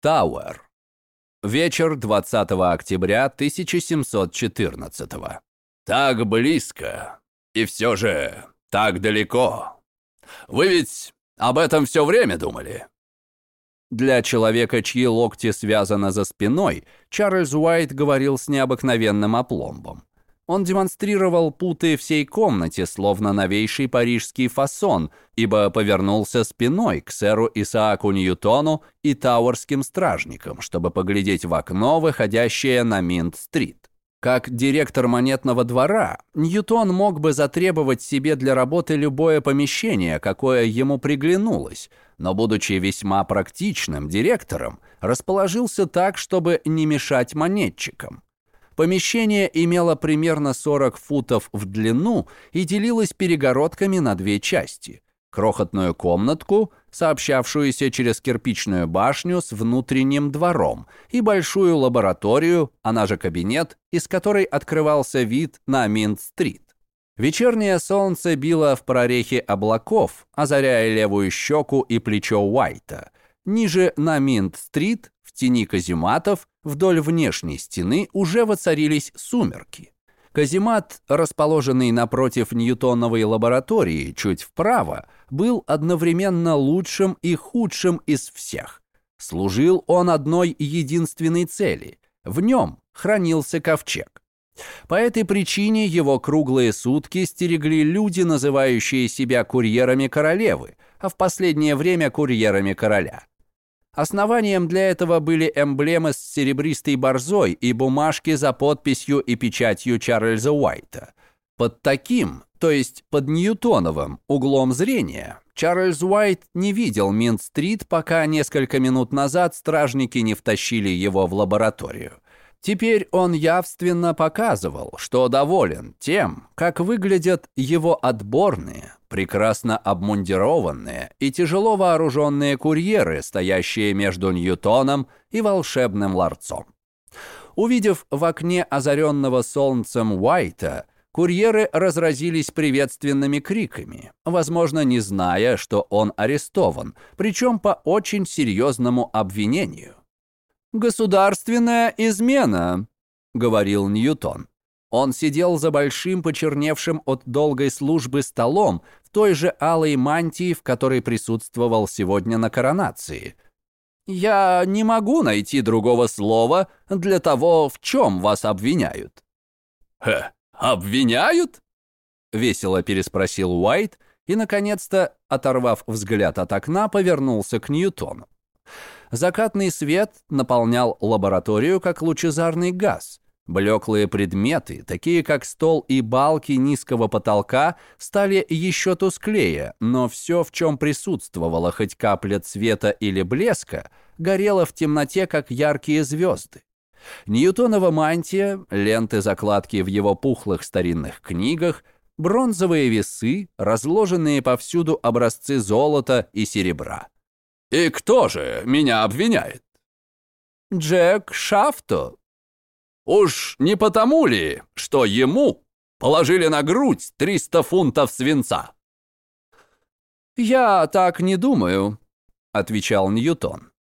Тауэр. Вечер 20 октября 1714 Так близко. И все же так далеко. Вы ведь об этом все время думали? Для человека, чьи локти связаны за спиной, Чарльз Уайт говорил с необыкновенным опломбом. Он демонстрировал путы всей комнате, словно новейший парижский фасон, ибо повернулся спиной к сэру Исааку Ньютону и тауэрским стражникам, чтобы поглядеть в окно, выходящее на Минт-стрит. Как директор монетного двора, Ньютон мог бы затребовать себе для работы любое помещение, какое ему приглянулось, но, будучи весьма практичным директором, расположился так, чтобы не мешать монетчикам. Помещение имело примерно 40 футов в длину и делилось перегородками на две части. Крохотную комнатку, сообщавшуюся через кирпичную башню с внутренним двором, и большую лабораторию, она же кабинет, из которой открывался вид на Минт-стрит. Вечернее солнце било в прорехи облаков, озаряя левую щеку и плечо Уайта. Ниже на Минт-стрит тени казематов вдоль внешней стены уже воцарились сумерки. Каземат, расположенный напротив Ньютоновой лаборатории чуть вправо, был одновременно лучшим и худшим из всех. Служил он одной единственной цели. В нем хранился ковчег. По этой причине его круглые сутки стерегли люди, называющие себя курьерами королевы, а в последнее время курьерами короля. Основанием для этого были эмблемы с серебристой борзой и бумажки за подписью и печатью Чарльза Уайта. Под таким, то есть под Ньютоновым, углом зрения, Чарльз Уайт не видел Минт-стрит, пока несколько минут назад стражники не втащили его в лабораторию. Теперь он явственно показывал, что доволен тем, как выглядят его отборные, прекрасно обмундированные и тяжело вооруженные курьеры, стоящие между Ньютоном и волшебным ларцом. Увидев в окне озаренного солнцем Уайта, курьеры разразились приветственными криками, возможно, не зная, что он арестован, причем по очень серьезному обвинению. «Государственная измена», — говорил Ньютон. Он сидел за большим почерневшим от долгой службы столом той же алой мантии, в которой присутствовал сегодня на коронации. «Я не могу найти другого слова для того, в чем вас обвиняют». «Хе, обвиняют?» — весело переспросил Уайт и, наконец-то, оторвав взгляд от окна, повернулся к Ньютону. Закатный свет наполнял лабораторию как лучезарный газ. Блеклые предметы, такие как стол и балки низкого потолка, стали еще тусклее, но все, в чем присутствовала хоть капля цвета или блеска, горело в темноте, как яркие звезды. Ньютонова мантия, ленты закладки в его пухлых старинных книгах, бронзовые весы, разложенные повсюду образцы золота и серебра. «И кто же меня обвиняет?» «Джек Шафто». «Уж не потому ли, что ему положили на грудь 300 фунтов свинца?» «Я так не думаю», — отвечал Ньютон,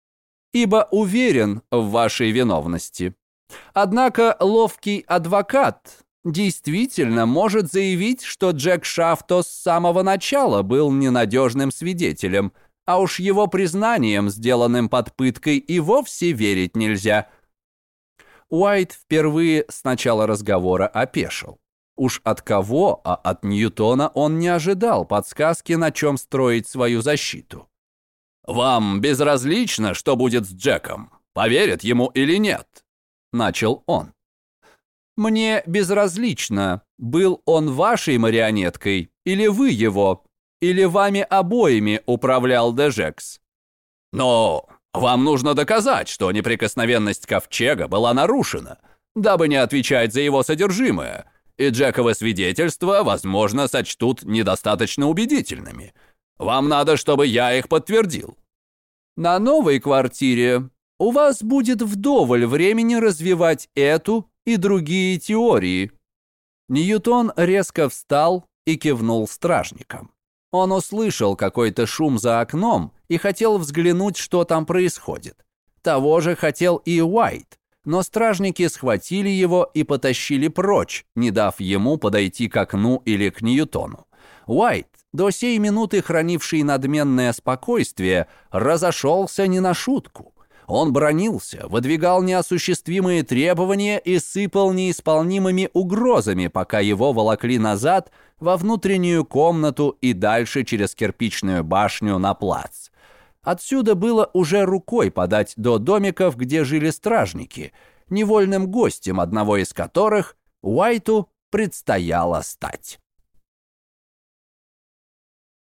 «ибо уверен в вашей виновности. Однако ловкий адвокат действительно может заявить, что Джек Шафто с самого начала был ненадежным свидетелем — а уж его признанием, сделанным под пыткой, и вовсе верить нельзя. Уайт впервые с начала разговора опешил. Уж от кого, а от Ньютона он не ожидал подсказки, на чем строить свою защиту. «Вам безразлично, что будет с Джеком? Поверят ему или нет?» Начал он. «Мне безразлично, был он вашей марионеткой или вы его, или вами обоими управлял Дежекс? Но вам нужно доказать, что неприкосновенность ковчега была нарушена, дабы не отвечать за его содержимое, и Джековы свидетельства, возможно, сочтут недостаточно убедительными. Вам надо, чтобы я их подтвердил. На новой квартире у вас будет вдоволь времени развивать эту и другие теории. Ньютон резко встал и кивнул стражникам. Он услышал какой-то шум за окном и хотел взглянуть, что там происходит. Того же хотел и Уайт, но стражники схватили его и потащили прочь, не дав ему подойти к окну или к Ньютону. Уайт, до сей минуты хранивший надменное спокойствие, разошелся не на шутку. Он бронился, выдвигал неосуществимые требования и сыпал неисполнимыми угрозами, пока его волокли назад во внутреннюю комнату и дальше через кирпичную башню на плац. Отсюда было уже рукой подать до домиков, где жили стражники, невольным гостем одного из которых Уайту предстояло стать.